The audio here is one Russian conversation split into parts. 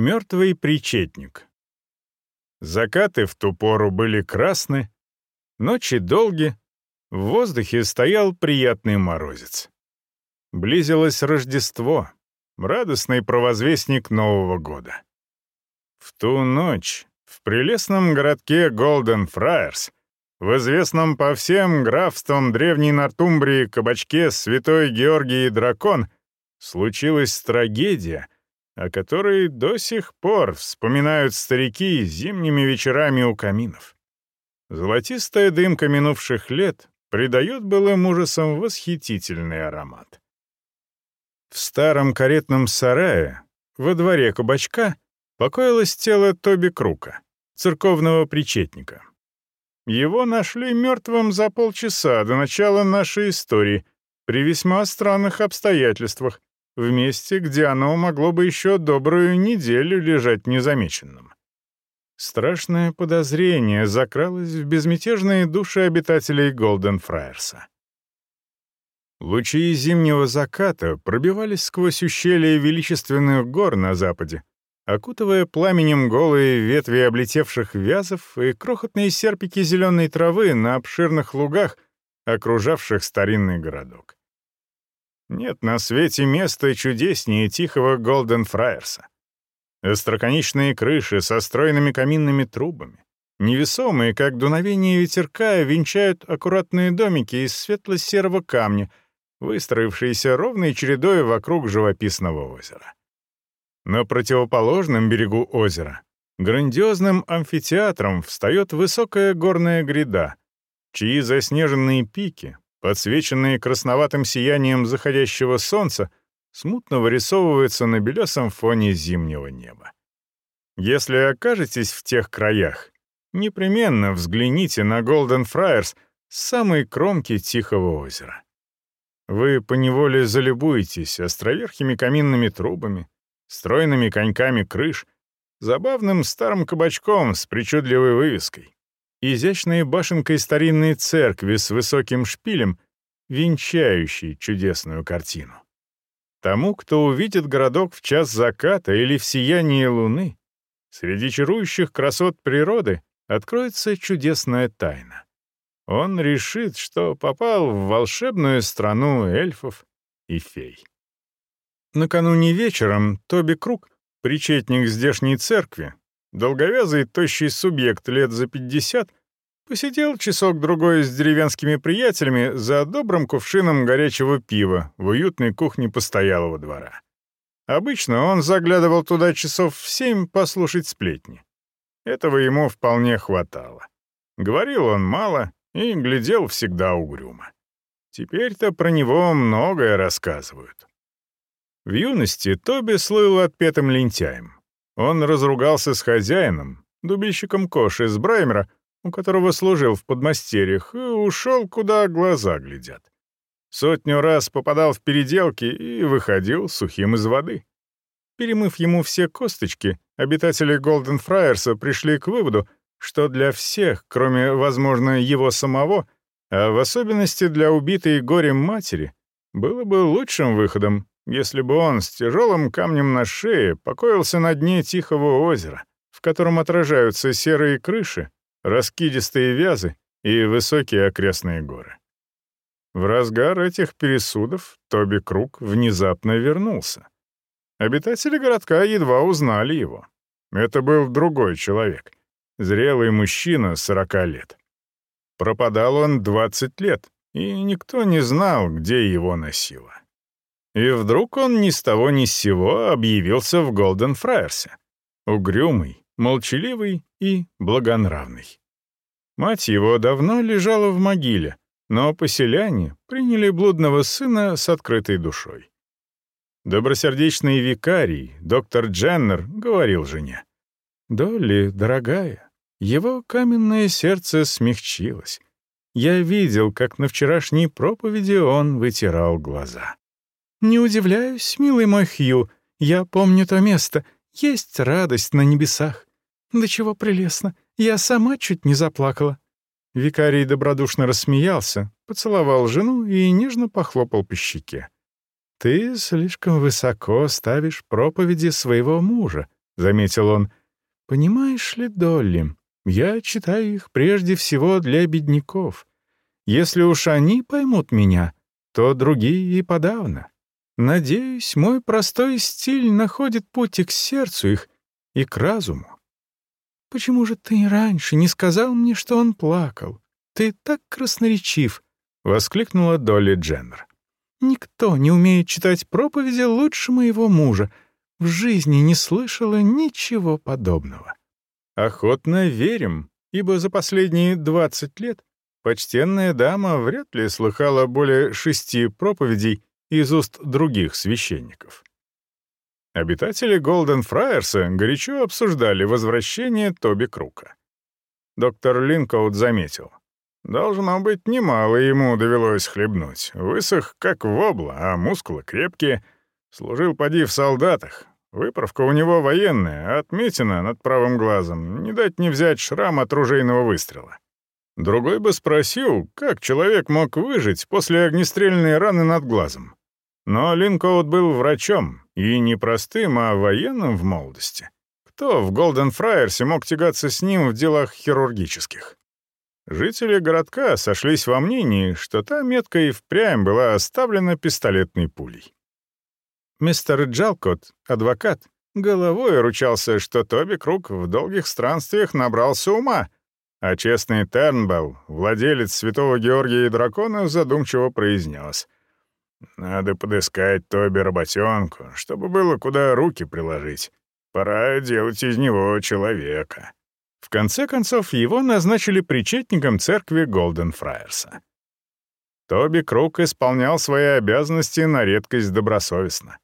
Мертвый причетник. Закаты в ту пору были красны, ночи долги, в воздухе стоял приятный морозец. Близилось Рождество, радостный провозвестник Нового года. В ту ночь в прелестном городке Голден Фраерс, в известном по всем графствам Древней Нортумбрии кабачке Святой Георгий и Дракон, случилась трагедия, о которой до сих пор вспоминают старики зимними вечерами у каминов. Золотистая дымка минувших лет придает былым ужасам восхитительный аромат. В старом каретном сарае, во дворе кабачка, покоилось тело Тоби Крука, церковного причетника. Его нашли мертвым за полчаса до начала нашей истории при весьма странных обстоятельствах, в месте, где оно могло бы еще добрую неделю лежать незамеченным. Страшное подозрение закралось в безмятежные души обитателей Голден Фраерса. Лучи зимнего заката пробивались сквозь ущелья величественных гор на западе, окутывая пламенем голые ветви облетевших вязов и крохотные серпики зеленой травы на обширных лугах, окружавших старинный городок. Нет на свете места чудеснее тихого Голден Фраерса. Остроконечные крыши со стройными каминными трубами, невесомые, как дуновение ветерка, венчают аккуратные домики из светло-серого камня, выстроившиеся ровной чередой вокруг живописного озера. На противоположном берегу озера грандиозным амфитеатром встает высокая горная гряда, чьи заснеженные пики, подсвеченные красноватым сиянием заходящего солнца, смутно вырисовывается на белесом фоне зимнего неба. Если окажетесь в тех краях, непременно взгляните на Голден Фраерс с самой кромки Тихого озера. Вы поневоле залюбуетесь островерхими каминными трубами, стройными коньками крыш, забавным старым кабачком с причудливой вывеской, изящной башенкой старинной церкви с высоким шпилем, венчающей чудесную картину. Тому, кто увидит городок в час заката или в сиянии луны, среди чарующих красот природы откроется чудесная тайна. Он решит, что попал в волшебную страну эльфов и фей. Накануне вечером Тоби Круг, причетник здешней церкви, долговязый тощий субъект лет за пятьдесят, Посидел часок-другой с деревенскими приятелями за добрым кувшином горячего пива в уютной кухне постоялого двора. Обычно он заглядывал туда часов в семь послушать сплетни. Этого ему вполне хватало. Говорил он мало и глядел всегда угрюмо. Теперь-то про него многое рассказывают. В юности Тоби слыл отпетым лентяем. Он разругался с хозяином, дубильщиком Кош из Браймера, у которого служил в подмастерьях, и ушел, куда глаза глядят. Сотню раз попадал в переделки и выходил сухим из воды. Перемыв ему все косточки, обитатели Голден Фраерса пришли к выводу, что для всех, кроме, возможно, его самого, а в особенности для убитой горем матери, было бы лучшим выходом, если бы он с тяжелым камнем на шее покоился на дне тихого озера, в котором отражаются серые крыши раскидистые вязы и высокие окрестные горы. В разгар этих пересудов Тоби Круг внезапно вернулся. Обитатели городка едва узнали его. Это был другой человек, зрелый мужчина сорока лет. Пропадал он двадцать лет, и никто не знал, где его носило. И вдруг он ни с того ни с сего объявился в Голден Фраерсе. Угрюмый, молчаливый и благонравный. Мать его давно лежала в могиле, но поселяне приняли блудного сына с открытой душой. Добросердечный викарий, доктор Дженнер, говорил жене, «Долли, дорогая, его каменное сердце смягчилось. Я видел, как на вчерашней проповеди он вытирал глаза. Не удивляюсь, милый мой Хью, я помню то место, есть радость на небесах. Да чего прелестно, я сама чуть не заплакала». Викарий добродушно рассмеялся, поцеловал жену и нежно похлопал по щеке. «Ты слишком высоко ставишь проповеди своего мужа», заметил он. «Понимаешь ли, Долли, я читаю их прежде всего для бедняков. Если уж они поймут меня, то другие и подавно. Надеюсь, мой простой стиль находит путь к сердцу их, и к разуму. Почему же ты раньше не сказал мне, что он плакал? Ты так красноречив!» — воскликнула Долли Дженнер. «Никто не умеет читать проповеди лучше моего мужа. В жизни не слышала ничего подобного». «Охотно верим, ибо за последние двадцать лет почтенная дама вряд ли слыхала более шести проповедей из уст других священников». Обитатели Голден Фраерса горячо обсуждали возвращение Тоби Крука. Доктор Линкоут заметил. Должно быть, немало ему довелось хлебнуть. Высох, как вобла, а мускулы крепкие. Служил поди в солдатах. Выправка у него военная, отметина над правым глазом. Не дать не взять шрам от ружейного выстрела. Другой бы спросил, как человек мог выжить после огнестрельной раны над глазом. Но Линкоут был врачом, и не простым, а военным в молодости. Кто в Голден Фраерсе мог тягаться с ним в делах хирургических? Жители городка сошлись во мнении, что та метка и впрямь была оставлена пистолетной пулей. Мистер Джалкот, адвокат, головой ручался, что Тоби Круг в долгих странствиях набрался ума, а честный Тернбелл, владелец Святого Георгия и Дракона, задумчиво произнес. «Надо подыскать Тоби работенку, чтобы было куда руки приложить. Пора делать из него человека». В конце концов, его назначили причетником церкви Голден Фраерса. Тоби Круг исполнял свои обязанности на редкость добросовестно.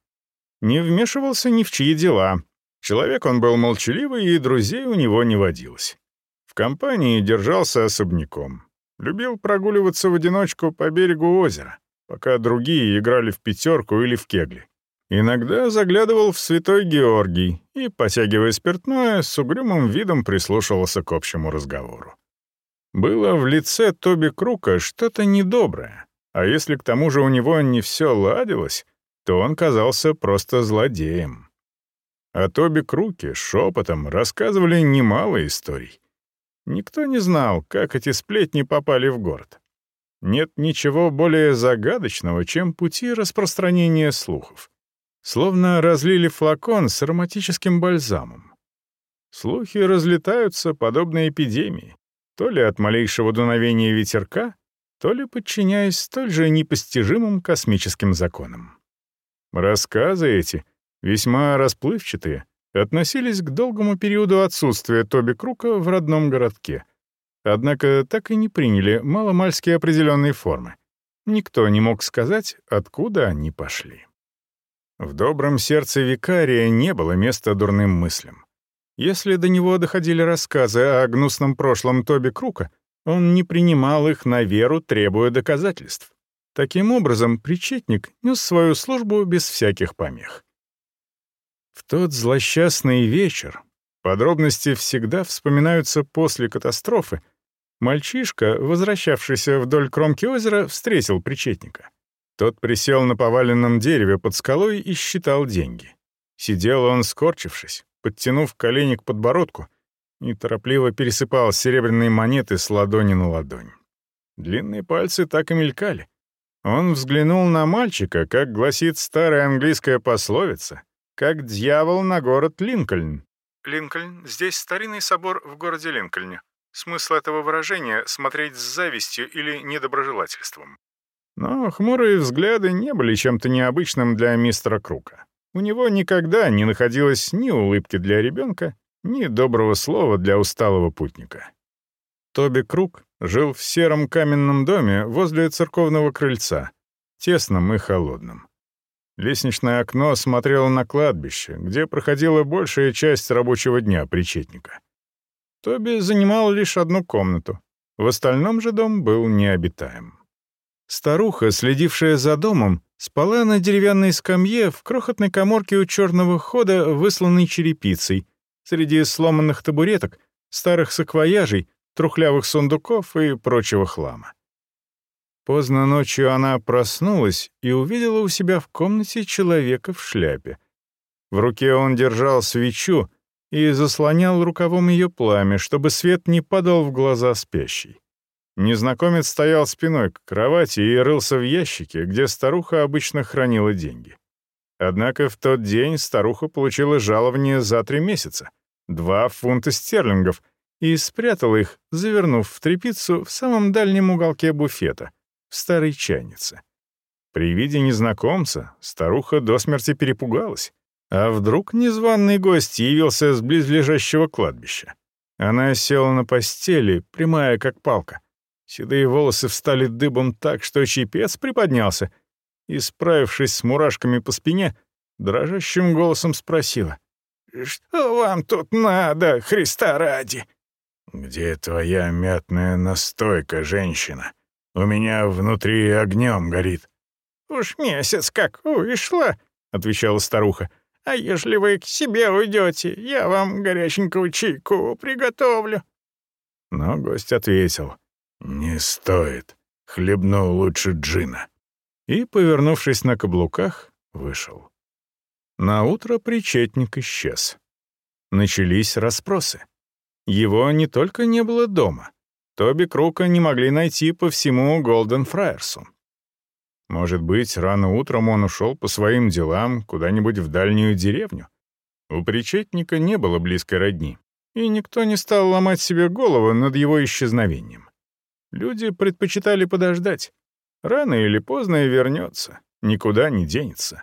Не вмешивался ни в чьи дела. Человек он был молчаливый, и друзей у него не водилось. В компании держался особняком. Любил прогуливаться в одиночку по берегу озера, пока другие играли в пятерку или в кегли. Иногда заглядывал в Святой Георгий и, потягивая спиртное, с угрюмым видом прислушивался к общему разговору. Было в лице Тоби Крука что-то недоброе, а если к тому же у него не все ладилось, то он казался просто злодеем. О Тоби Круке шепотом рассказывали немало историй. Никто не знал, как эти сплетни попали в город. Нет ничего более загадочного, чем пути распространения слухов словно разлили флакон с ароматическим бальзамом. Слухи разлетаются, подобно эпидемии, то ли от малейшего дуновения ветерка, то ли подчиняясь столь же непостижимым космическим законам. Рассказы эти, весьма расплывчатые, относились к долгому периоду отсутствия Тоби Крука в родном городке, однако так и не приняли маломальски определенные формы. Никто не мог сказать, откуда они пошли. В добром сердце викария не было места дурным мыслям. Если до него доходили рассказы о гнусном прошлом Тоби Крука, он не принимал их на веру, требуя доказательств. Таким образом, причетник нес свою службу без всяких помех. В тот злосчастный вечер, подробности всегда вспоминаются после катастрофы, мальчишка, возвращавшийся вдоль кромки озера, встретил причетника. Тот присел на поваленном дереве под скалой и считал деньги. Сидел он, скорчившись, подтянув колени к подбородку, и торопливо пересыпал серебряные монеты с ладони на ладонь. Длинные пальцы так и мелькали. Он взглянул на мальчика, как гласит старая английская пословица, как дьявол на город Линкольн. Линкольн — здесь старинный собор в городе Линкольне. Смысл этого выражения — смотреть с завистью или недоброжелательством. Но хмурые взгляды не были чем-то необычным для мистера Крука. У него никогда не находилось ни улыбки для ребенка, ни доброго слова для усталого путника. Тоби Крук жил в сером каменном доме возле церковного крыльца, тесном и холодном. Лестничное окно смотрело на кладбище, где проходила большая часть рабочего дня причетника. Тоби занимал лишь одну комнату, в остальном же дом был необитаем. Старуха, следившая за домом, спала на деревянной скамье в крохотной коморке у черного хода, высланной черепицей, среди сломанных табуреток, старых саквояжей, трухлявых сундуков и прочего хлама. Поздно ночью она проснулась и увидела у себя в комнате человека в шляпе. В руке он держал свечу, и заслонял рукавом ее пламя, чтобы свет не падал в глаза спящей. Незнакомец стоял спиной к кровати и рылся в ящике, где старуха обычно хранила деньги. Однако в тот день старуха получила жалование за три месяца, два фунта стерлингов, и спрятала их, завернув в тряпицу в самом дальнем уголке буфета, в старой чайнице. При виде незнакомца старуха до смерти перепугалась. А вдруг незваный гость явился с близлежащего кладбища? Она села на постели, прямая как палка. Седые волосы встали дыбом так, что чепец приподнялся, и, справившись с мурашками по спине, дрожащим голосом спросила. «Что вам тут надо, Христа ради?» «Где твоя мятная настойка, женщина? У меня внутри огнем горит». «Уж месяц как вышла», — отвечала старуха. «А если вы к себе уйдете, я вам горяченького чайку приготовлю». Но гость ответил. «Не стоит. Хлебну лучше джина». И, повернувшись на каблуках, вышел. Наутро причетник исчез. Начались расспросы. Его не только не было дома. Тоби Крука не могли найти по всему Голден Фраерсу. Может быть, рано утром он ушел по своим делам куда-нибудь в дальнюю деревню. У причетника не было близкой родни, и никто не стал ломать себе голову над его исчезновением. Люди предпочитали подождать. Рано или поздно и вернется, никуда не денется.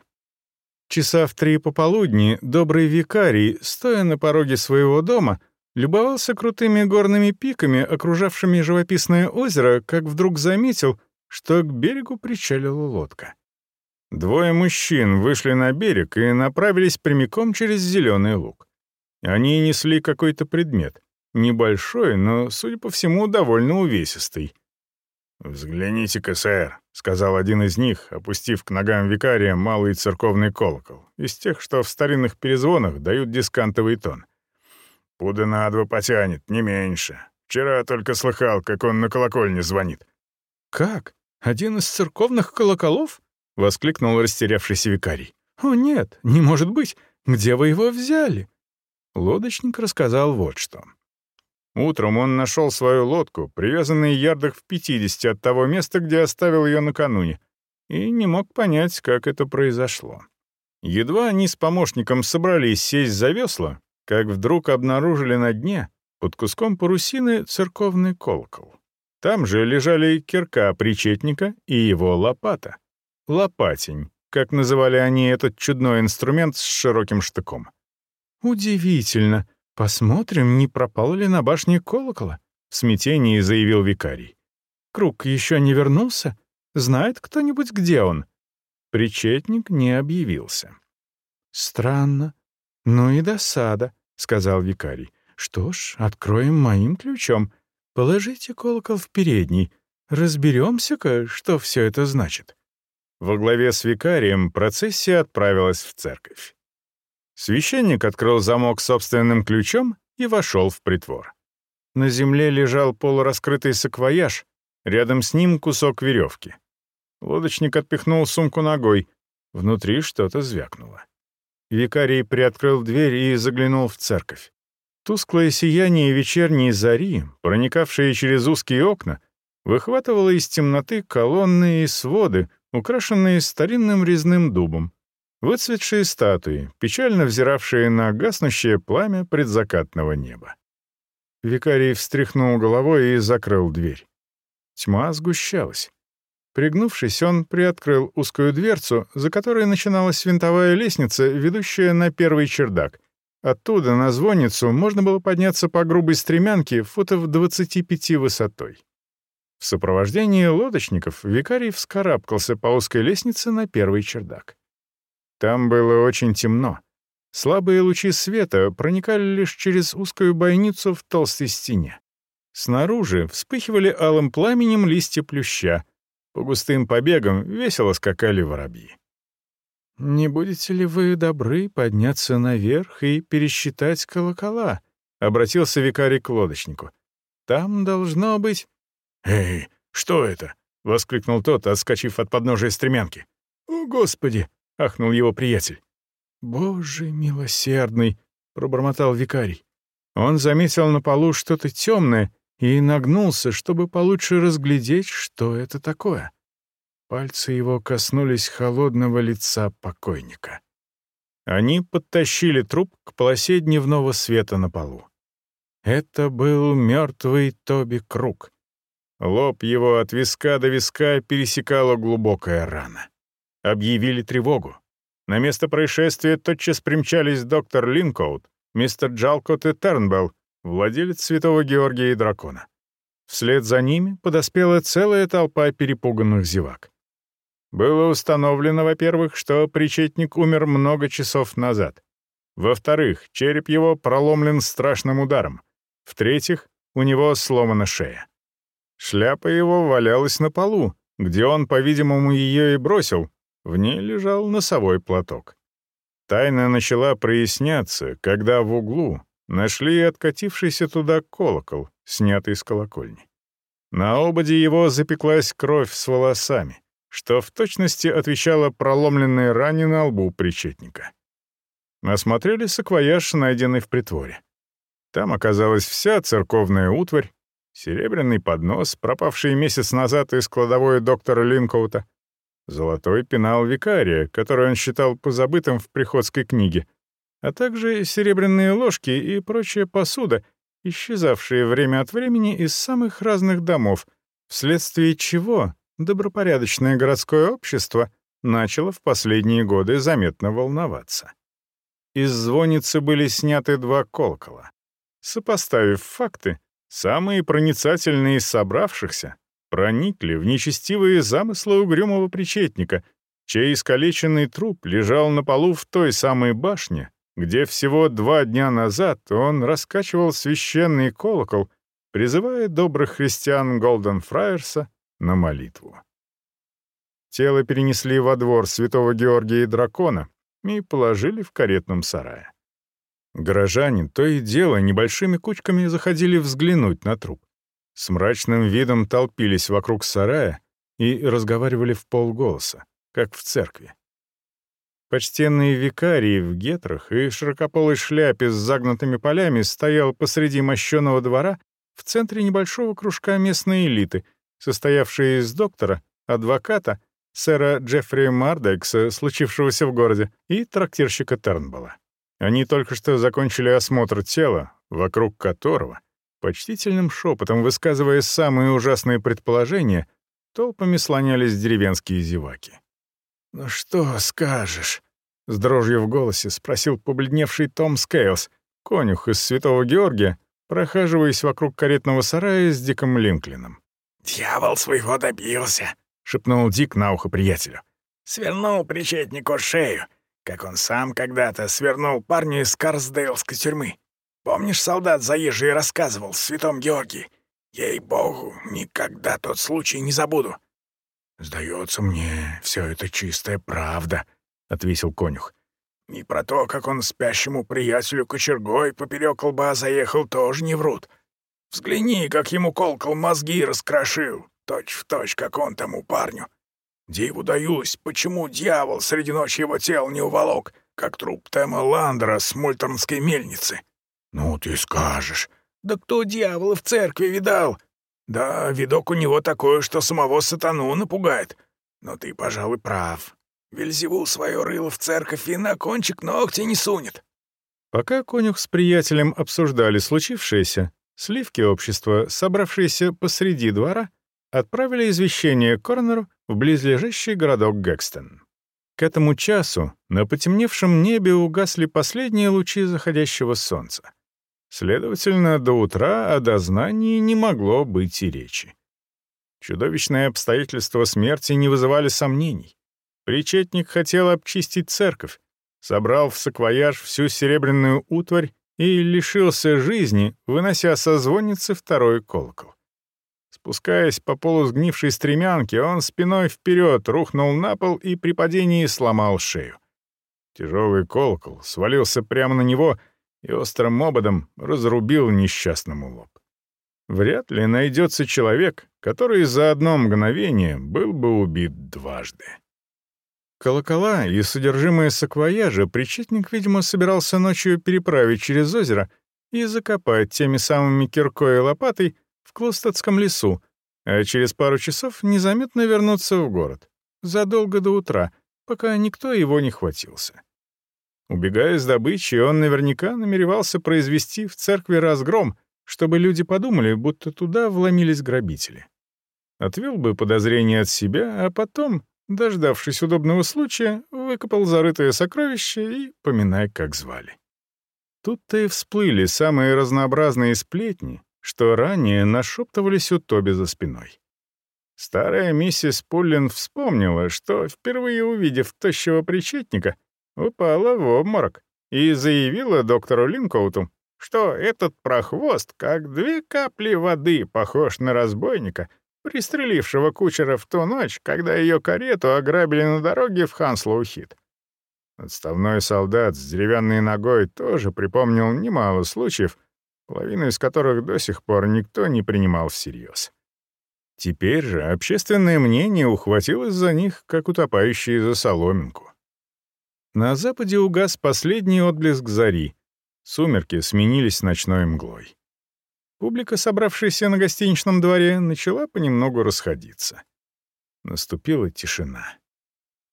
Часа в три пополудни добрый викарий, стоя на пороге своего дома, любовался крутыми горными пиками, окружавшими живописное озеро, как вдруг заметил — что к берегу причалила лодка. Двое мужчин вышли на берег и направились прямиком через зеленый луг. Они несли какой-то предмет, небольшой, но, судя по всему, довольно увесистый. «Взгляните-ка, сэр», — сказал один из них, опустив к ногам викария малый церковный колокол, из тех, что в старинных перезвонах дают дискантовый тон. «Пуда на два потянет, не меньше. Вчера только слыхал, как он на колокольне звонит». «Как?» «Один из церковных колоколов?» — воскликнул растерявшийся викарий. «О, нет, не может быть! Где вы его взяли?» Лодочник рассказал вот что. Утром он нашел свою лодку, привязанную ярдах в 50 от того места, где оставил ее накануне, и не мог понять, как это произошло. Едва они с помощником собрались сесть за весла, как вдруг обнаружили на дне, под куском парусины, церковный колокол. Там же лежали кирка причетника и его лопата. Лопатень, как называли они этот чудной инструмент с широким штыком. «Удивительно. Посмотрим, не пропал ли на башне колокола», — в смятении заявил викарий. «Круг еще не вернулся? Знает кто-нибудь, где он?» Причетник не объявился. «Странно. Ну и досада», — сказал викарий. «Что ж, откроем моим ключом. Положите колокол в передний. Разберемся-ка, что все это значит». Во главе с викарием процессия отправилась в церковь. Священник открыл замок собственным ключом и вошел в притвор. На земле лежал полураскрытый саквояж, рядом с ним кусок веревки. Лодочник отпихнул сумку ногой, внутри что-то звякнуло. Викарий приоткрыл дверь и заглянул в церковь. Тусклое сияние вечерней зари, проникавшее через узкие окна, выхватывало из темноты колонны и своды, украшенные старинным резным дубом, выцветшие статуи, печально взиравшие на гаснущее пламя предзакатного неба. Викарий встряхнул головой и закрыл дверь. Тьма сгущалась. Пригнувшись, он приоткрыл узкую дверцу, за которой начиналась винтовая лестница, ведущая на первый чердак — Оттуда на звонницу можно было подняться по грубой стремянке футов 25 высотой. В сопровождении лодочников викарий вскарабкался по узкой лестнице на первый чердак. Там было очень темно. Слабые лучи света проникали лишь через узкую бойницу в толстой стене. Снаружи вспыхивали алым пламенем листья плюща. По густым побегам весело скакали воробьи. «Не будете ли вы добры подняться наверх и пересчитать колокола?» — обратился викарий к лодочнику. «Там должно быть...» «Эй, что это?» — воскликнул тот, отскочив от подножия стремянки. «О, Господи!» — ахнул его приятель. «Боже милосердный!» — пробормотал викарий. Он заметил на полу что-то темное и нагнулся, чтобы получше разглядеть, что это такое. Пальцы его коснулись холодного лица покойника. Они подтащили труп к полосе дневного света на полу. Это был мертвый Тоби Круг. Лоб его от виска до виска пересекала глубокая рана. Объявили тревогу. На место происшествия тотчас примчались доктор Линкоут, мистер Джалкот и Тернбелл, владелец Святого Георгия и Дракона. Вслед за ними подоспела целая толпа перепуганных зевак. Было установлено, во-первых, что причетник умер много часов назад. Во-вторых, череп его проломлен страшным ударом. В-третьих, у него сломана шея. Шляпа его валялась на полу, где он, по-видимому, ее и бросил. В ней лежал носовой платок. Тайна начала проясняться, когда в углу нашли откатившийся туда колокол, снятый с колокольни. На ободе его запеклась кровь с волосами, что в точности отвечало проломленной ране на лбу причетника. Осмотрели саквояж, найденный в притворе. Там оказалась вся церковная утварь, серебряный поднос, пропавший месяц назад из кладовой доктора Линкоута, золотой пенал викария, который он считал позабытым в приходской книге, а также серебряные ложки и прочая посуда, исчезавшие время от времени из самых разных домов, вследствие чего добропорядочное городское общество начало в последние годы заметно волноваться. Из звонницы были сняты два колокола. Сопоставив факты, самые проницательные из собравшихся проникли в нечестивые замыслы угрюмого причетника, чей искалеченный труп лежал на полу в той самой башне, где всего два дня назад он раскачивал священный колокол, призывая добрых христиан Голден Фраерса на молитву. Тело перенесли во двор святого Георгия и дракона и положили в каретном сарае. Горожане то и дело небольшими кучками заходили взглянуть на труп. С мрачным видом толпились вокруг сарая и разговаривали в полголоса, как в церкви. Почтенный викарий в гетрах и широкополой шляпе с загнутыми полями стоял посреди мощеного двора в центре небольшого кружка местной элиты, состоявшей из доктора, адвоката, сэра Джеффри Мардекса, случившегося в городе, и трактирщика Тернбола. Они только что закончили осмотр тела, вокруг которого, почтительным шепотом высказывая самые ужасные предположения, толпами слонялись деревенские зеваки. «Ну что скажешь?» — с дрожью в голосе спросил побледневший Том Скейлс, конюх из Святого Георгия, прохаживаясь вокруг каретного сарая с Диком Линклином. «Дьявол своего добился», — шепнул Дик на ухо приятелю. «Свернул причетнику шею, как он сам когда-то свернул парню из Карсдейлской тюрьмы. Помнишь, солдат заезжий рассказывал Святом Георгии? Ей-богу, никогда тот случай не забуду». «Сдается мне, все это чистая правда», — ответил конюх. «И про то, как он спящему приятелю кочергой поперек лба заехал, тоже не врут. Взгляни, как ему колкал мозги раскрошил, точь в точь, как он тому парню. Диву даюсь, почему дьявол среди ночи его тел не уволок, как труп Тема Ландера с мульторнской мельницы. Ну, ты скажешь. Да кто дьявола в церкви видал? Да, видок у него такой, что самого сатану напугает. Но ты, пожалуй, прав. Вельзевул свое рыло в церковь и на кончик ногти не сунет. Пока конюх с приятелем обсуждали случившееся, сливки общества, собравшиеся посреди двора, отправили извещение Корнеру в близлежащий городок Гэкстон. К этому часу на потемневшем небе угасли последние лучи заходящего солнца. Следовательно, до утра о дознании не могло быть и речи. Чудовищные обстоятельства смерти не вызывали сомнений. Причетник хотел обчистить церковь, собрал в саквояж всю серебряную утварь и лишился жизни, вынося со звонницы второй колокол. Спускаясь по полу сгнившей стремянки, он спиной вперед рухнул на пол и при падении сломал шею. Тяжелый колокол свалился прямо на него и острым ободом разрубил несчастному лоб. Вряд ли найдется человек, который за одно мгновение был бы убит дважды. Колокола и содержимое саквояжа причетник, видимо, собирался ночью переправить через озеро и закопать теми самыми киркой и лопатой в Клостатском лесу, а через пару часов незаметно вернуться в город, задолго до утра, пока никто его не хватился. Убегая с добычи, он наверняка намеревался произвести в церкви разгром, чтобы люди подумали, будто туда вломились грабители. Отвел бы подозрение от себя, а потом, дождавшись удобного случая, выкопал зарытое сокровище и поминай, как звали. Тут-то и всплыли самые разнообразные сплетни, что ранее нашептывались у Тоби за спиной. Старая миссис Пуллин вспомнила, что, впервые увидев тощего причетника, упала в обморок и заявила доктору Линкоуту, что этот прохвост, как две капли воды, похож на разбойника, пристрелившего кучера в ту ночь, когда ее карету ограбили на дороге в Ханслоу-Хит. Отставной солдат с деревянной ногой тоже припомнил немало случаев, половину из которых до сих пор никто не принимал всерьез. Теперь же общественное мнение ухватилось за них, как утопающие за соломинку. На западе угас последний отблеск зари. Сумерки сменились ночной мглой. Публика, собравшаяся на гостиничном дворе, начала понемногу расходиться. Наступила тишина.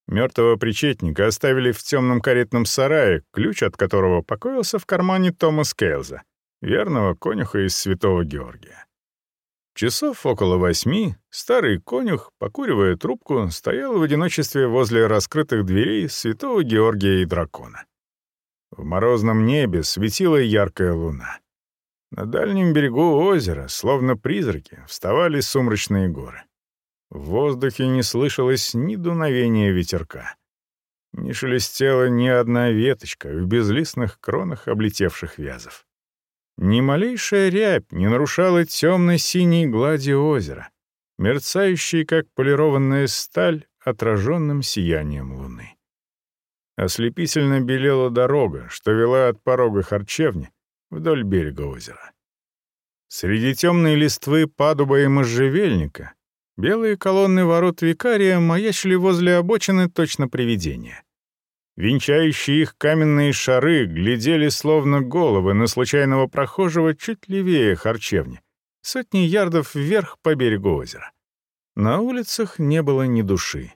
Мертвого причетника оставили в темном каретном сарае, ключ от которого покоился в кармане Томаса Кейлза, верного конюха из Святого Георгия. Часов около восьми старый конюх, покуривая трубку, стоял в одиночестве возле раскрытых дверей Святого Георгия и Дракона. В морозном небе светила яркая луна. На дальнем берегу озера, словно призраки, вставали сумрачные горы. В воздухе не слышалось ни дуновения ветерка. Не шелестела ни одна веточка в безлистных кронах облетевших вязов. Ни малейшая рябь не нарушала темно-синей глади озера, мерцающей, как полированная сталь, отраженным сиянием луны. Ослепительно белела дорога, что вела от порога харчевни вдоль берега озера. Среди темной листвы падуба и можжевельника белые колонны ворот викария маячили возле обочины точно привидения. Венчающие их каменные шары глядели словно головы на случайного прохожего чуть левее харчевни, сотни ярдов вверх по берегу озера. На улицах не было ни души.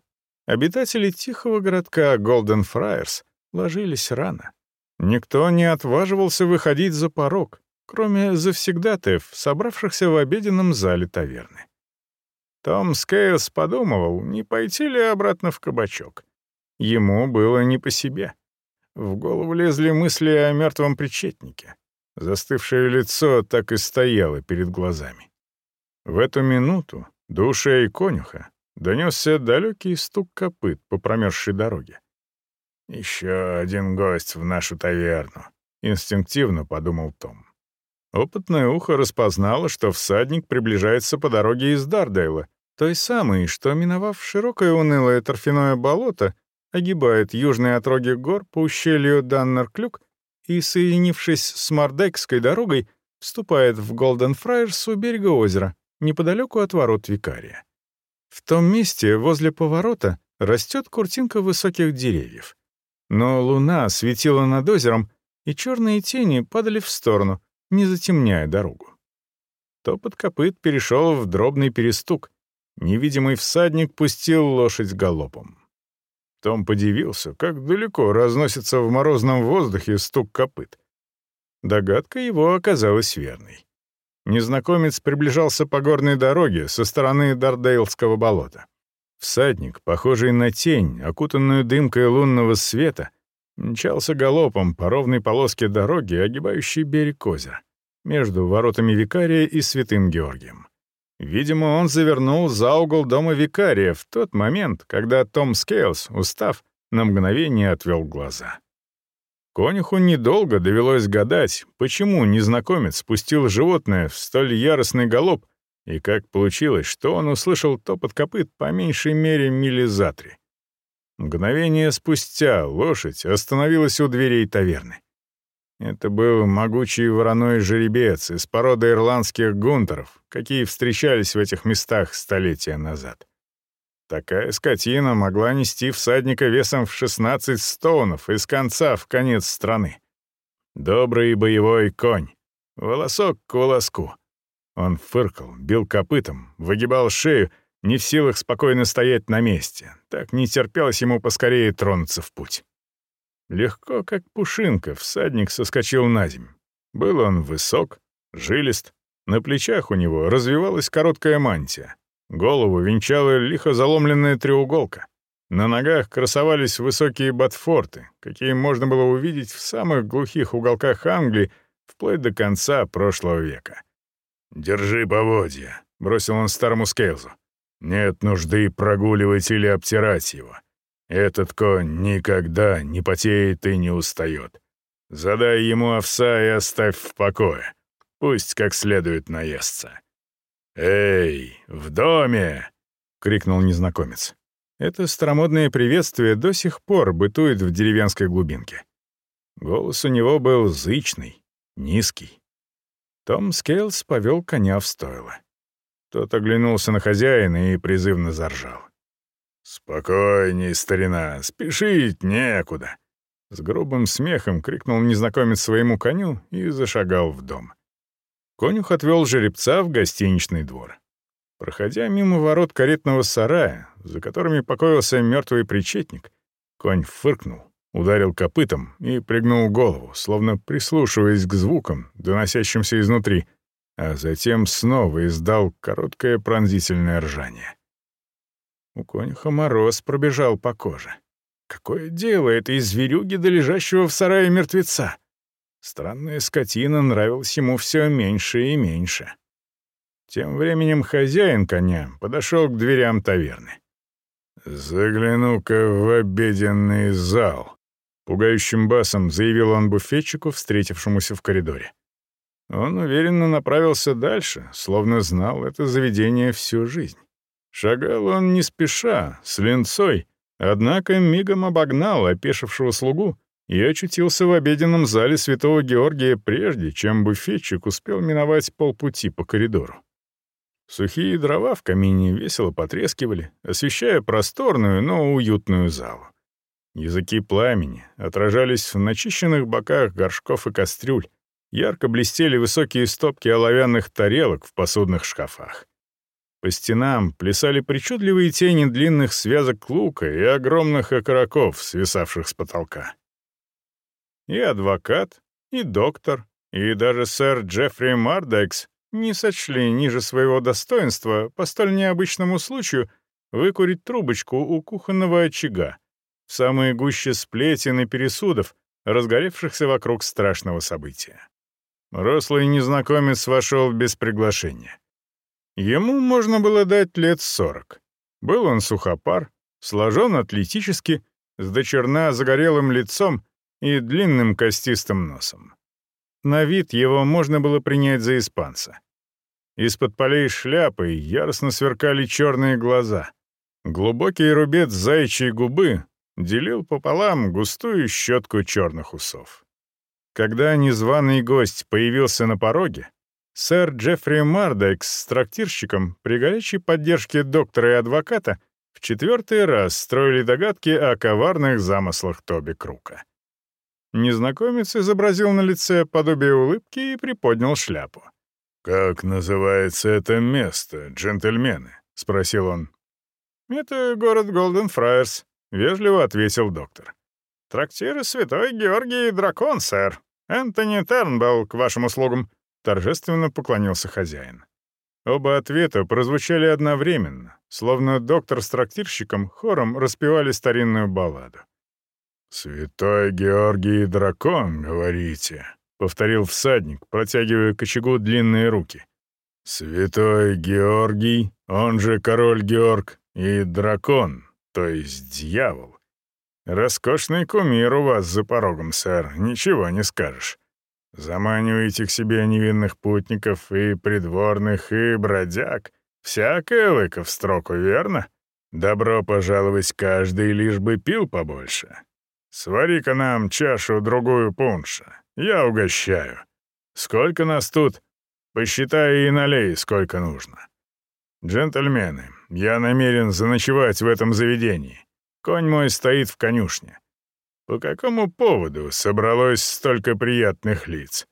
Обитатели тихого городка Голден Фраерс ложились рано. Никто не отваживался выходить за порог, кроме завсегдатаев, собравшихся в обеденном зале таверны. Том Скейлс подумывал, не пойти ли обратно в кабачок — Ему было не по себе. В голову лезли мысли о мертвом причетнике. Застывшее лицо так и стояло перед глазами. В эту минуту до ушей конюха донесся далекий стук копыт по промерзшей дороге. «Еще один гость в нашу таверну», — инстинктивно подумал Том. Опытное ухо распознало, что всадник приближается по дороге из Дардейла, той самой, что, миновав широкое унылое торфяное болото, огибает южные отроги гор по ущелью Даннер-Клюк и, соединившись с Мардекской дорогой, вступает в Голден-Фраерс у берега озера, неподалеку от ворот Викария. В том месте, возле поворота, растет куртинка высоких деревьев. Но луна светила над озером, и черные тени падали в сторону, не затемняя дорогу. Топот копыт перешел в дробный перестук. Невидимый всадник пустил лошадь галопом. Том подивился, как далеко разносится в морозном воздухе стук копыт. Догадка его оказалась верной. Незнакомец приближался по горной дороге со стороны Дардейлского болота. Всадник, похожий на тень, окутанную дымкой лунного света, мчался галопом по ровной полоске дороги, огибающей берег озера, между воротами Викария и Святым Георгием. Видимо, он завернул за угол дома викария в тот момент, когда Том Скейлс, устав, на мгновение отвел глаза. Конюху недолго довелось гадать, почему незнакомец спустил животное в столь яростный галоп, и как получилось, что он услышал топот копыт по меньшей мере мили за три. Мгновение спустя лошадь остановилась у дверей таверны. Это был могучий вороной жеребец из породы ирландских гунтеров, какие встречались в этих местах столетия назад. Такая скотина могла нести всадника весом в 16 стоунов из конца в конец страны. Добрый боевой конь, волосок к волоску. Он фыркал, бил копытом, выгибал шею, не в силах спокойно стоять на месте. Так не терпелось ему поскорее тронуться в путь. Легко, как пушинка, всадник соскочил на земь. Был он высок, жилист, на плечах у него развивалась короткая мантия. Голову венчала лихо заломленная треуголка. На ногах красовались высокие ботфорты, какие можно было увидеть в самых глухих уголках Англии вплоть до конца прошлого века. «Держи поводья», — бросил он старому Скейлзу. «Нет нужды прогуливать или обтирать его. Этот конь никогда не потеет и не устает. Задай ему овса и оставь в покое. Пусть как следует наестся». «Эй, в доме!» — крикнул незнакомец. Это старомодное приветствие до сих пор бытует в деревенской глубинке. Голос у него был зычный, низкий. Том Скейлс повел коня в стойло. Тот оглянулся на хозяина и призывно заржал. «Спокойней, старина, спешить некуда!» С грубым смехом крикнул незнакомец своему коню и зашагал в дом. Конюх отвел жеребца в гостиничный двор. Проходя мимо ворот каретного сарая, за которыми покоился мертвый причетник, конь фыркнул, ударил копытом и пригнул голову, словно прислушиваясь к звукам, доносящимся изнутри, а затем снова издал короткое пронзительное ржание. У конюха мороз пробежал по коже. Какое дело этой зверюги до лежащего в сарае мертвеца? Странная скотина нравилась ему все меньше и меньше. Тем временем хозяин коня подошел к дверям таверны. «Загляну-ка в обеденный зал», — пугающим басом заявил он буфетчику, встретившемуся в коридоре. Он уверенно направился дальше, словно знал это заведение всю жизнь. Шагал он не спеша, с линцой, однако мигом обогнал опешившего слугу и очутился в обеденном зале Святого Георгия прежде, чем буфетчик успел миновать полпути по коридору. Сухие дрова в камине весело потрескивали, освещая просторную, но уютную залу. Языки пламени отражались в начищенных боках горшков и кастрюль, ярко блестели высокие стопки оловянных тарелок в посудных шкафах. По стенам плясали причудливые тени длинных связок лука и огромных окороков, свисавших с потолка. И адвокат, и доктор, и даже сэр Джеффри Мардекс не сочли ниже своего достоинства по столь необычному случаю выкурить трубочку у кухонного очага, самые гуще сплетен и пересудов, разгоревшихся вокруг страшного события. Рослый незнакомец вошел без приглашения. Ему можно было дать лет сорок. Был он сухопар, сложен атлетически, с дочерна загорелым лицом и длинным костистым носом. На вид его можно было принять за испанца. Из-под полей шляпы яростно сверкали черные глаза. Глубокий рубец заячьей губы делил пополам густую щетку черных усов. Когда незваный гость появился на пороге, сэр Джеффри Мардекс с трактирщиком при горячей поддержке доктора и адвоката в четвертый раз строили догадки о коварных замыслах Тоби Крука. Незнакомец изобразил на лице подобие улыбки и приподнял шляпу. «Как называется это место, джентльмены?» — спросил он. «Это город Голден Фраерс», — вежливо ответил доктор. «Трактир Святой Георгий Дракон, сэр. Энтони Тернбелл к вашим услугам», — торжественно поклонился хозяин. Оба ответа прозвучали одновременно, словно доктор с трактирщиком хором распевали старинную балладу. «Святой Георгий Дракон, говорите?» — повторил всадник, протягивая к очагу длинные руки. «Святой Георгий, он же король Георг, и дракон, то есть дьявол. Роскошный кумир у вас за порогом, сэр, ничего не скажешь. Заманиваете к себе невинных путников и придворных, и бродяг. Всякое лыко в строку, верно? Добро пожаловать каждый, лишь бы пил побольше. Свари-ка нам чашу-другую пунша. Я угощаю. Сколько нас тут? Посчитай и налей, сколько нужно. Джентльмены, Я намерен заночевать в этом заведении. Конь мой стоит в конюшне. По какому поводу собралось столько приятных лиц?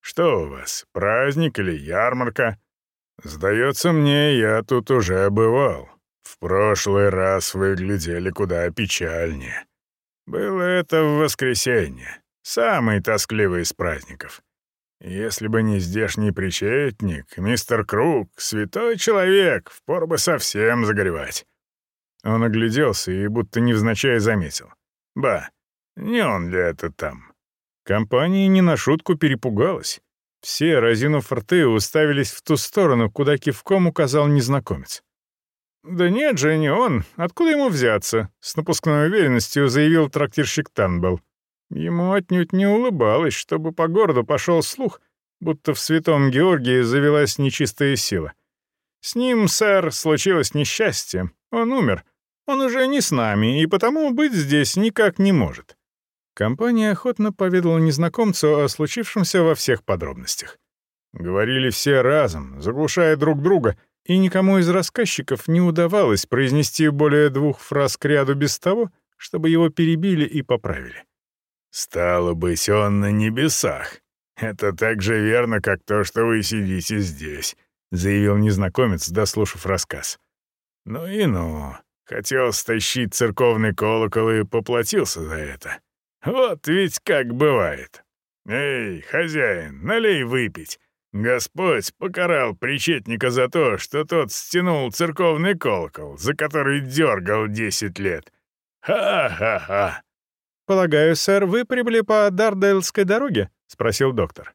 Что у вас, праздник или ярмарка? Сдается мне, я тут уже бывал. В прошлый раз вы глядели куда печальнее. Было это в воскресенье, самый тоскливый из праздников. Если бы не здешний причетник, мистер Круг, святой человек, впору бы совсем загоревать. Он огляделся и будто невзначай заметил. Ба, не он ли это там? Компания не на шутку перепугалась. Все, разинув рты, уставились в ту сторону, куда кивком указал незнакомец. «Да нет же, не он. Откуда ему взяться?» — с напускной уверенностью заявил трактирщик Танбелл. Ему отнюдь не улыбалось, чтобы по городу пошел слух, будто в святом Георгии завелась нечистая сила. С ним, сэр, случилось несчастье. Он умер. Он уже не с нами, и потому быть здесь никак не может. Компания охотно поведала незнакомцу о случившемся во всех подробностях. Говорили все разом, заглушая друг друга, и никому из рассказчиков не удавалось произнести более двух фраз к ряду без того, чтобы его перебили и поправили. «Стало быть, он на небесах. Это так же верно, как то, что вы сидите здесь», — заявил незнакомец, дослушав рассказ. «Ну и ну. Хотел стащить церковный колокол и поплатился за это. Вот ведь как бывает. Эй, хозяин, налей выпить. Господь покарал причетника за то, что тот стянул церковный колокол, за который дергал десять лет. Ха-ха-ха!» «Полагаю, сэр, вы прибыли по Дардейлской дороге?» — спросил доктор.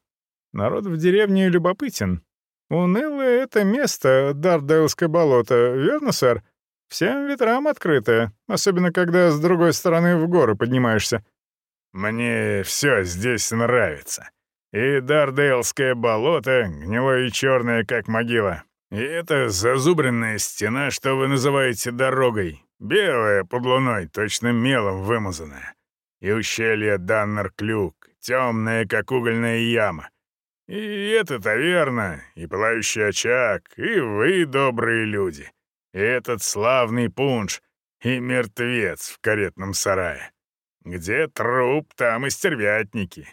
«Народ в деревне любопытен. Унылое это место, Дардейлское болото, верно, сэр? Всем ветрам открытое, особенно когда с другой стороны в горы поднимаешься». «Мне все здесь нравится. И Дардейлское болото, гнилое и черное, как могила. И эта зазубренная стена, что вы называете дорогой, белая под луной, точно мелом вымазанная и ущелье Даннер-Клюк, темное, как угольная яма. И это таверна, и пылающий очаг, и вы, добрые люди, и этот славный пунш, и мертвец в каретном сарае. Где труп, там и стервятники.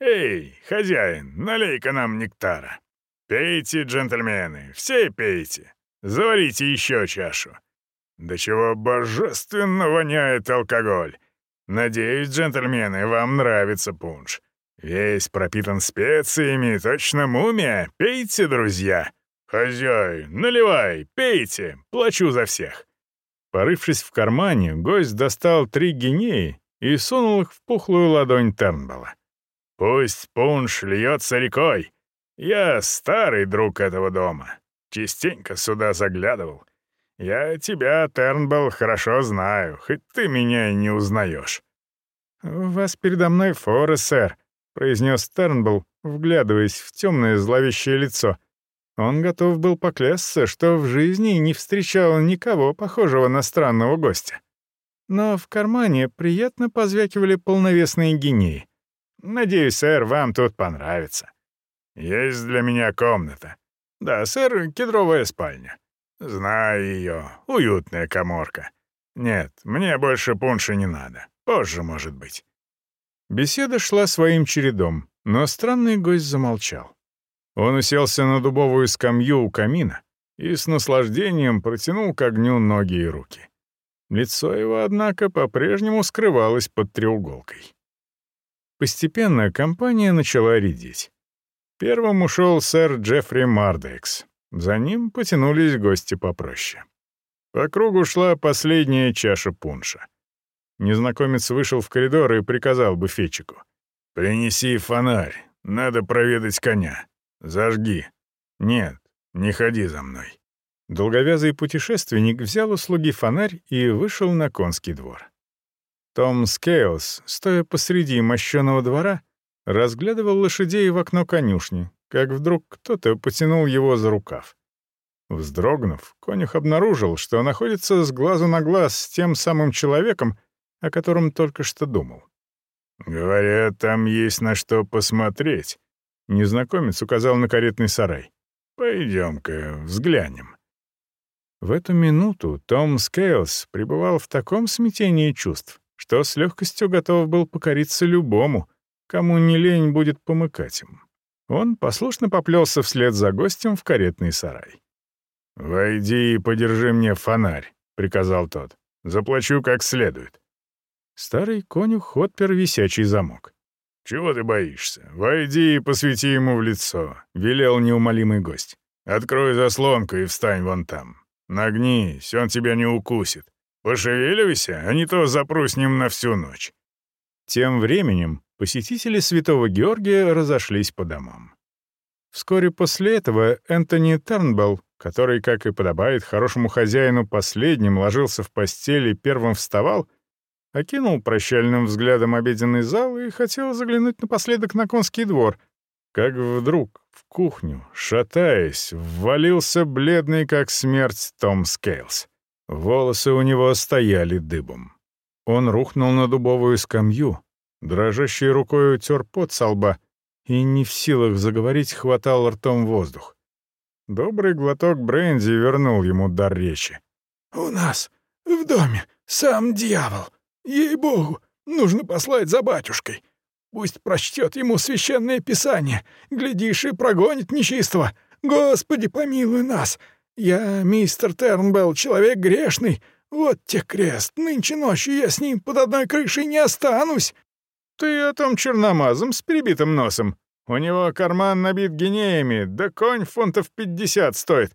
Эй, хозяин, налей-ка нам нектара. Пейте, джентльмены, все пейте. Заварите еще чашу. До чего божественно воняет алкоголь. Надеюсь, джентльмены, вам нравится пунш. Весь пропитан специями, точно мумия. Пейте, друзья. Хозяин, наливай, пейте, плачу за всех». Порывшись в кармане, гость достал три гинеи и сунул их в пухлую ладонь Тернбелла. «Пусть пунш льется рекой. Я старый друг этого дома. Частенько сюда заглядывал. Я тебя, Тернбелл, хорошо знаю, хоть ты меня и не узнаешь». «У вас передо мной фора, сэр», — произнес Тернбелл, вглядываясь в темное зловещее лицо. Он готов был поклясться, что в жизни не встречал никого похожего на странного гостя. Но в кармане приятно позвякивали полновесные гинеи. «Надеюсь, сэр, вам тут понравится». «Есть для меня комната». «Да, сэр, кедровая спальня». «Знаю ее. Уютная коморка. Нет, мне больше пунша не надо. Позже, может быть». Беседа шла своим чередом, но странный гость замолчал. Он уселся на дубовую скамью у камина и с наслаждением протянул к огню ноги и руки. Лицо его, однако, по-прежнему скрывалось под треуголкой. Постепенно компания начала редеть. Первым ушел сэр Джеффри Мардекс, за ним потянулись гости попроще. По кругу шла последняя чаша пунша. Незнакомец вышел в коридор и приказал буфетчику. «Принеси фонарь, надо проведать коня. Зажги. Нет, не ходи за мной». Долговязый путешественник взял у слуги фонарь и вышел на конский двор. Том Скейлс, стоя посреди мощеного двора, разглядывал лошадей в окно конюшни, как вдруг кто-то потянул его за рукав. Вздрогнув, конюх обнаружил, что находится с глазу на глаз с тем самым человеком, о котором только что думал. «Говорят, там есть на что посмотреть», — незнакомец указал на каретный сарай. «Пойдем-ка взглянем». В эту минуту Том Скейлс пребывал в таком смятении чувств, что с легкостью готов был покориться любому, кому не лень будет помыкать им. Он послушно поплелся вслед за гостем в каретный сарай. «Войди и подержи мне фонарь», — приказал тот. «Заплачу как следует». Старый конюх отпер висячий замок. «Чего ты боишься? Войди и посвети ему в лицо», — велел неумолимый гость. «Открой заслонку и встань вон там. Нагнись, он тебя не укусит. Пошевеливайся, а не то запру с ним на всю ночь». Тем временем посетители Святого Георгия разошлись по домам. Вскоре после этого Энтони Тернбелл, который, как и подобает хорошему хозяину, последним ложился в постели и первым вставал, окинул прощальным взглядом обеденный зал и хотел заглянуть напоследок на конский двор, как вдруг в кухню, шатаясь, ввалился бледный как смерть Том Скейлс. Волосы у него стояли дыбом. Он рухнул на дубовую скамью, дрожащей рукой утер пот со лба и, не в силах заговорить, хватал ртом воздух. Добрый глоток бренди вернул ему дар речи. «У нас в доме сам дьявол. Ей-богу, нужно послать за батюшкой. Пусть прочтет ему священное писание. Глядишь, и прогонит нечистого. Господи, помилуй нас. Я, мистер Тернбелл, человек грешный. Вот те крест. Нынче ночью я с ним под одной крышей не останусь. Ты о том черномазом с перебитым носом. У него карман набит гинеями, да конь фунтов пятьдесят стоит.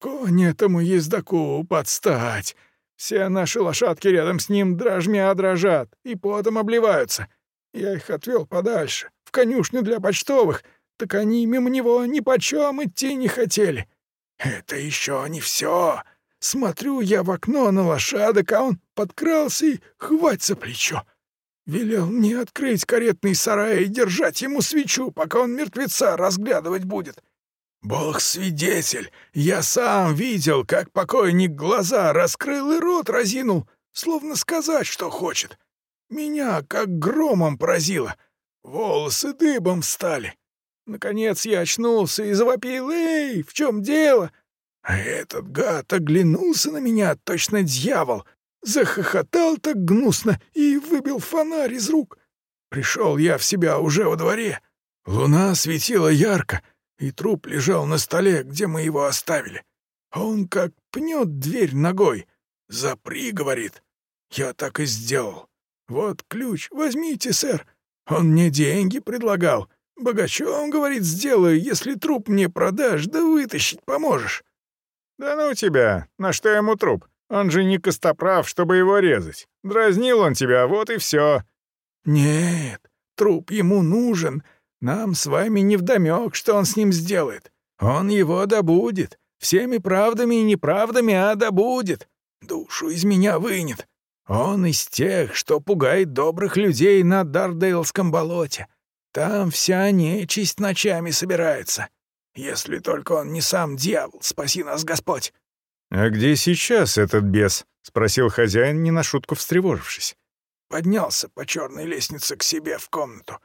Конь этому ездаку подстать. Все наши лошадки рядом с ним дрожмя дрожат и потом обливаются. Я их отвел подальше, в конюшню для почтовых, так они мимо него ни почем идти не хотели. Это еще не все. Смотрю я в окно на лошадок, а он подкрался и хвать за плечо. Велел мне открыть каретный сарай и держать ему свечу, пока он мертвеца разглядывать будет. Бог свидетель, я сам видел, как покойник глаза раскрыл и рот разинул, словно сказать, что хочет. Меня как громом поразило. Волосы дыбом встали. Наконец я очнулся и завопил «Эй, в чем дело?» А этот гад оглянулся на меня, точно дьявол, захохотал так гнусно и выбил фонарь из рук. Пришел я в себя уже во дворе. Луна светила ярко, и труп лежал на столе, где мы его оставили. А он как пнет дверь ногой. «Запри», — говорит. Я так и сделал. «Вот ключ, возьмите, сэр. Он мне деньги предлагал. Богачом, говорит, сделаю, если труп мне продашь, да вытащить поможешь». «Да ну тебя! На что ему труп? Он же не костоправ, чтобы его резать. Дразнил он тебя, вот и все». «Нет, труп ему нужен. Нам с вами невдомёк, что он с ним сделает. Он его добудет. Всеми правдами и неправдами, а добудет. Душу из меня вынет. Он из тех, что пугает добрых людей на Дардейлском болоте. Там вся нечисть ночами собирается. Если только он не сам дьявол, спаси нас Господь». «А где сейчас этот бес?» — спросил хозяин, не на шутку встревожившись. Поднялся по черной лестнице к себе в комнату.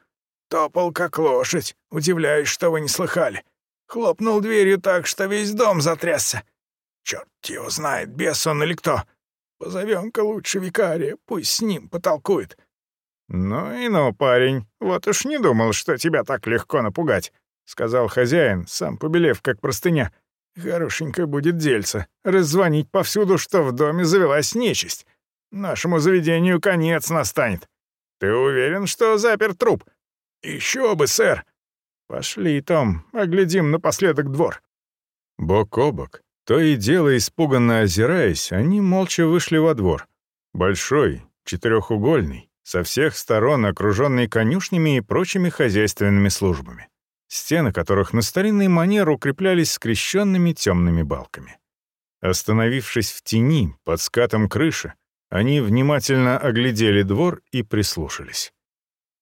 Топал как лошадь, удивляюсь, что вы не слыхали. Хлопнул дверью так, что весь дом затрясся. Черт его знает, бес он или кто. Позовем-ка лучше викария, пусть с ним потолкует». «Ну и ну, парень, вот уж не думал, что тебя так легко напугать», — сказал хозяин, сам побелев, как простыня. «Хорошенькое будет дельце. Раззвонить повсюду, что в доме завелась нечисть. Нашему заведению конец настанет. Ты уверен, что запер труп?» «Еще бы, сэр!» «Пошли, Том, оглядим напоследок двор». Бок о бок, то и дело испуганно озираясь, они молча вышли во двор. Большой, четырехугольный, со всех сторон окруженный конюшнями и прочими хозяйственными службами, стены которых на старинный манер укреплялись скрещенными темными балками. Остановившись в тени, под скатом крыши, они внимательно оглядели двор и прислушались.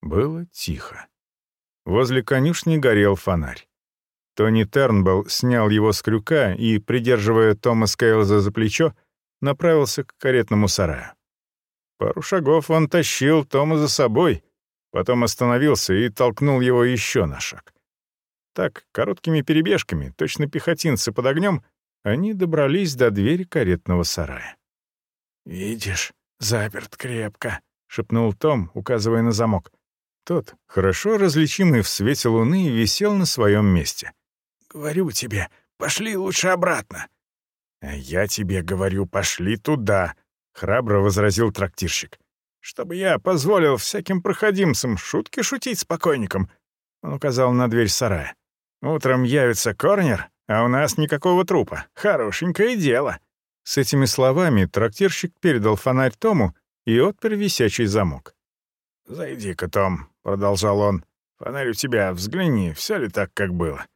Было тихо. Возле конюшни горел фонарь. Тони Тернбелл снял его с крюка и, придерживая Тома Скейлза за плечо, направился к каретному сараю. Пару шагов он тащил Тома за собой, потом остановился и толкнул его еще на шаг. Так, короткими перебежками, точно пехотинцы под огнем, они добрались до двери каретного сарая. «Видишь, заперт крепко», — шепнул Том, указывая на замок. Тот, хорошо различимый в свете луны, висел на своем месте. «Говорю тебе, пошли лучше обратно». «А я тебе говорю, пошли туда», — храбро возразил трактирщик. «Чтобы я позволил всяким проходимцам шутки шутить с покойником», — он указал на дверь сарая. «Утром явится корнер, а у нас никакого трупа. Хорошенькое дело». С этими словами трактирщик передал фонарь Тому и отпер висячий замок. «Зайди-ка, Том», — продолжал он. «Фонарь у тебя, взгляни, все ли так, как было?»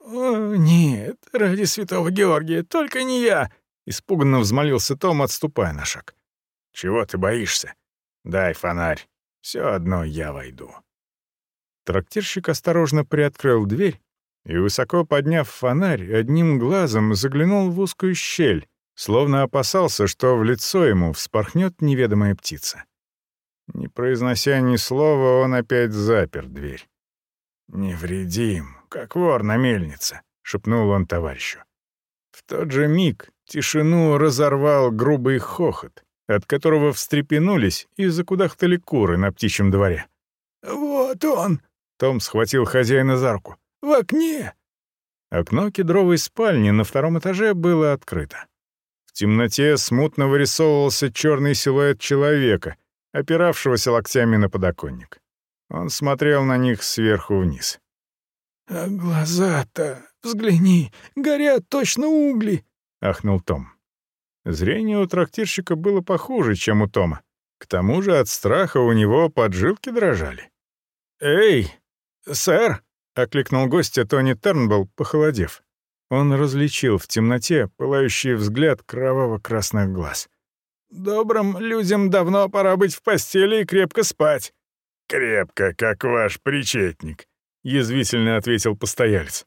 «О, нет, ради святого Георгия, только не я!» Испуганно взмолился Том, отступая на шаг. «Чего ты боишься? Дай фонарь. Все одно я войду». Трактирщик осторожно приоткрыл дверь и, высоко подняв фонарь, одним глазом заглянул в узкую щель, словно опасался, что в лицо ему вспорхнет неведомая птица. Не произнося ни слова, он опять запер дверь. «Невредим, как вор на мельнице», — шепнул он товарищу. В тот же миг тишину разорвал грубый хохот, от которого встрепенулись и закудахтали куры на птичьем дворе. «Вот он!» — Том схватил хозяина за руку. «В окне!» Окно кедровой спальни на втором этаже было открыто. В темноте смутно вырисовывался черный силуэт человека — опиравшегося локтями на подоконник. Он смотрел на них сверху вниз. «А глаза-то, взгляни, горят точно угли!» — ахнул Том. Зрение у трактирщика было похуже, чем у Тома. К тому же от страха у него поджилки дрожали. «Эй, сэр!» — окликнул гостя Тони Тернбелл, похолодев. Он различил в темноте пылающий взгляд кроваво-красных глаз. Добрым людям давно пора быть в постели и крепко спать». «Крепко, как ваш причетник», — язвительно ответил постоялец.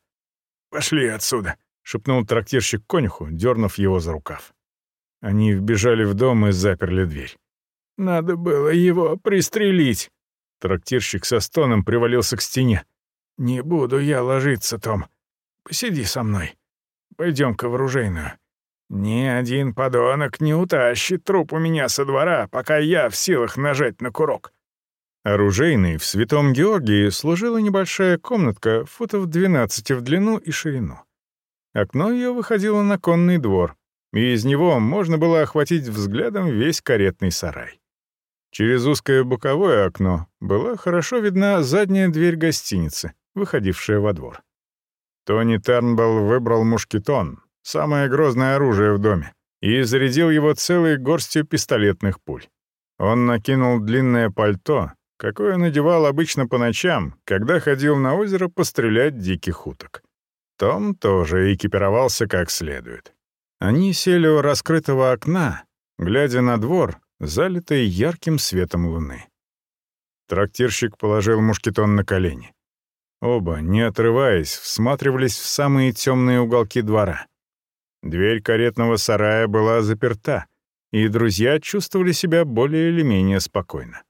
«Пошли отсюда», — шепнул трактирщик конюху, дернув его за рукав. Они вбежали в дом и заперли дверь. «Надо было его пристрелить». Трактирщик со стоном привалился к стене. «Не буду я ложиться, Том. Посиди со мной. Пойдем-ка в оружейную. Ни один подонок не утащит труп у меня со двора, пока я в силах нажать на курок. Оружейной в Святом Георгии служила небольшая комнатка футов 12 в длину и ширину. Окно ее выходило на конный двор, и из него можно было охватить взглядом весь каретный сарай. Через узкое боковое окно была хорошо видна задняя дверь гостиницы, выходившая во двор. Тони Тернбелл выбрал мушкетон, самое грозное оружие в доме, и зарядил его целой горстью пистолетных пуль. Он накинул длинное пальто, какое надевал обычно по ночам, когда ходил на озеро пострелять диких уток. Том тоже экипировался как следует. Они сели у раскрытого окна, глядя на двор, залитый ярким светом луны. Трактирщик положил мушкетон на колени. Оба, не отрываясь, всматривались в самые темные уголки двора. Дверь каретного сарая была заперта, и друзья чувствовали себя более или менее спокойно.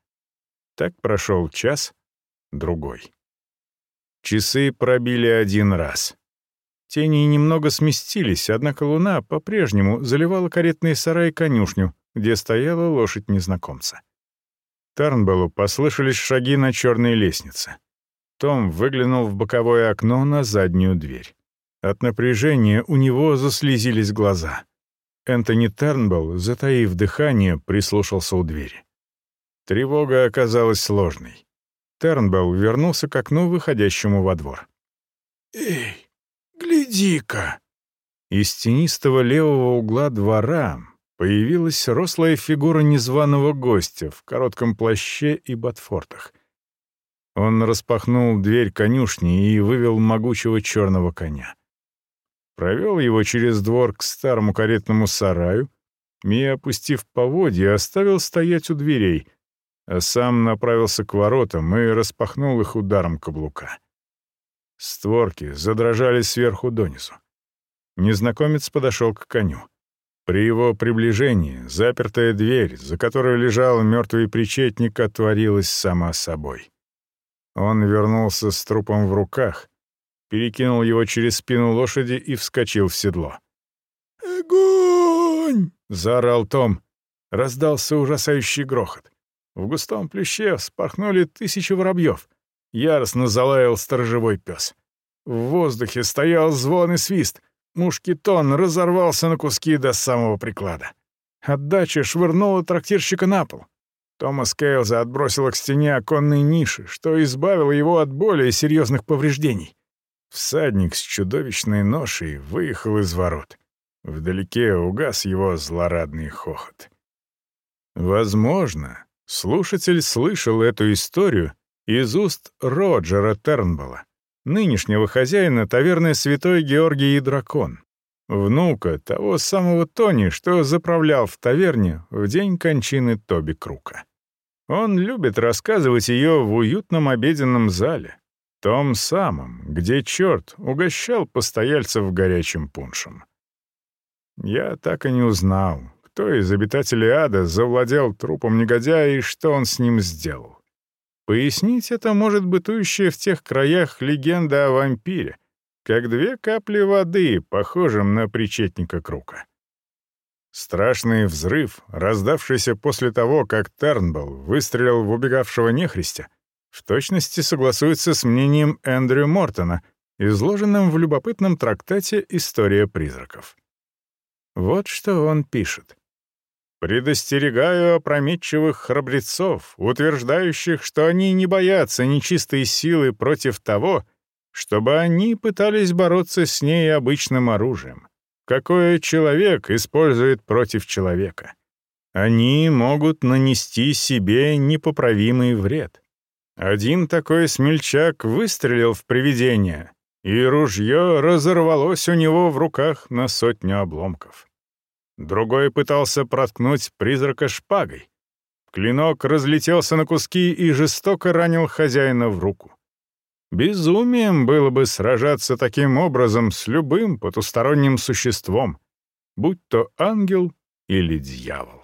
Так прошел час, другой. Часы пробили один раз. Тени немного сместились, однако луна по-прежнему заливала каретный сарай конюшню, где стояла лошадь незнакомца. Тарнбеллу послышались шаги на черной лестнице. Том выглянул в боковое окно на заднюю дверь. От напряжения у него заслезились глаза. Энтони Тернбелл, затаив дыхание, прислушался у двери. Тревога оказалась сложной. Тернбелл вернулся к окну, выходящему во двор. «Эй, гляди-ка!» Из тенистого левого угла двора появилась рослая фигура незваного гостя в коротком плаще и ботфортах. Он распахнул дверь конюшни и вывел могучего черного коня провел его через двор к старому каретному сараю и, опустив поводья, оставил стоять у дверей, а сам направился к воротам и распахнул их ударом каблука. Створки задрожали сверху донизу. Незнакомец подошел к коню. При его приближении запертая дверь, за которой лежал мертвый причетник, отворилась сама собой. Он вернулся с трупом в руках, перекинул его через спину лошади и вскочил в седло. «Огонь!» — заорал Том. Раздался ужасающий грохот. В густом плюще вспорхнули тысячи воробьев. Яростно залаял сторожевой пес. В воздухе стоял звон и свист. Мушкетон разорвался на куски до самого приклада. Отдача швырнула трактирщика на пол. Томас Кейлза отбросила к стене оконной ниши, что избавило его от более серьезных повреждений. Всадник с чудовищной ношей выехал из ворот. Вдалеке угас его злорадный хохот. Возможно, слушатель слышал эту историю из уст Роджера Тернбола, нынешнего хозяина таверны «Святой Георгий и Дракон», внука того самого Тони, что заправлял в таверне в день кончины Тоби Крука. Он любит рассказывать ее в уютном обеденном зале, том самом, где черт угощал постояльцев горячим пуншем. Я так и не узнал, кто из обитателей ада завладел трупом негодяя и что он с ним сделал. Пояснить это может бытующая в тех краях легенда о вампире, как две капли воды, похожим на причетника круга. Страшный взрыв, раздавшийся после того, как Тернбелл выстрелил в убегавшего нехристя, в точности согласуется с мнением Эндрю Мортона, изложенным в любопытном трактате «История призраков». Вот что он пишет. «Предостерегаю опрометчивых храбрецов, утверждающих, что они не боятся нечистой силы против того, чтобы они пытались бороться с ней обычным оружием, какое человек использует против человека. Они могут нанести себе непоправимый вред. Один такой смельчак выстрелил в привидение, и ружье разорвалось у него в руках на сотню обломков. Другой пытался проткнуть призрака шпагой. Клинок разлетелся на куски и жестоко ранил хозяина в руку. Безумием было бы сражаться таким образом с любым потусторонним существом, будь то ангел или дьявол.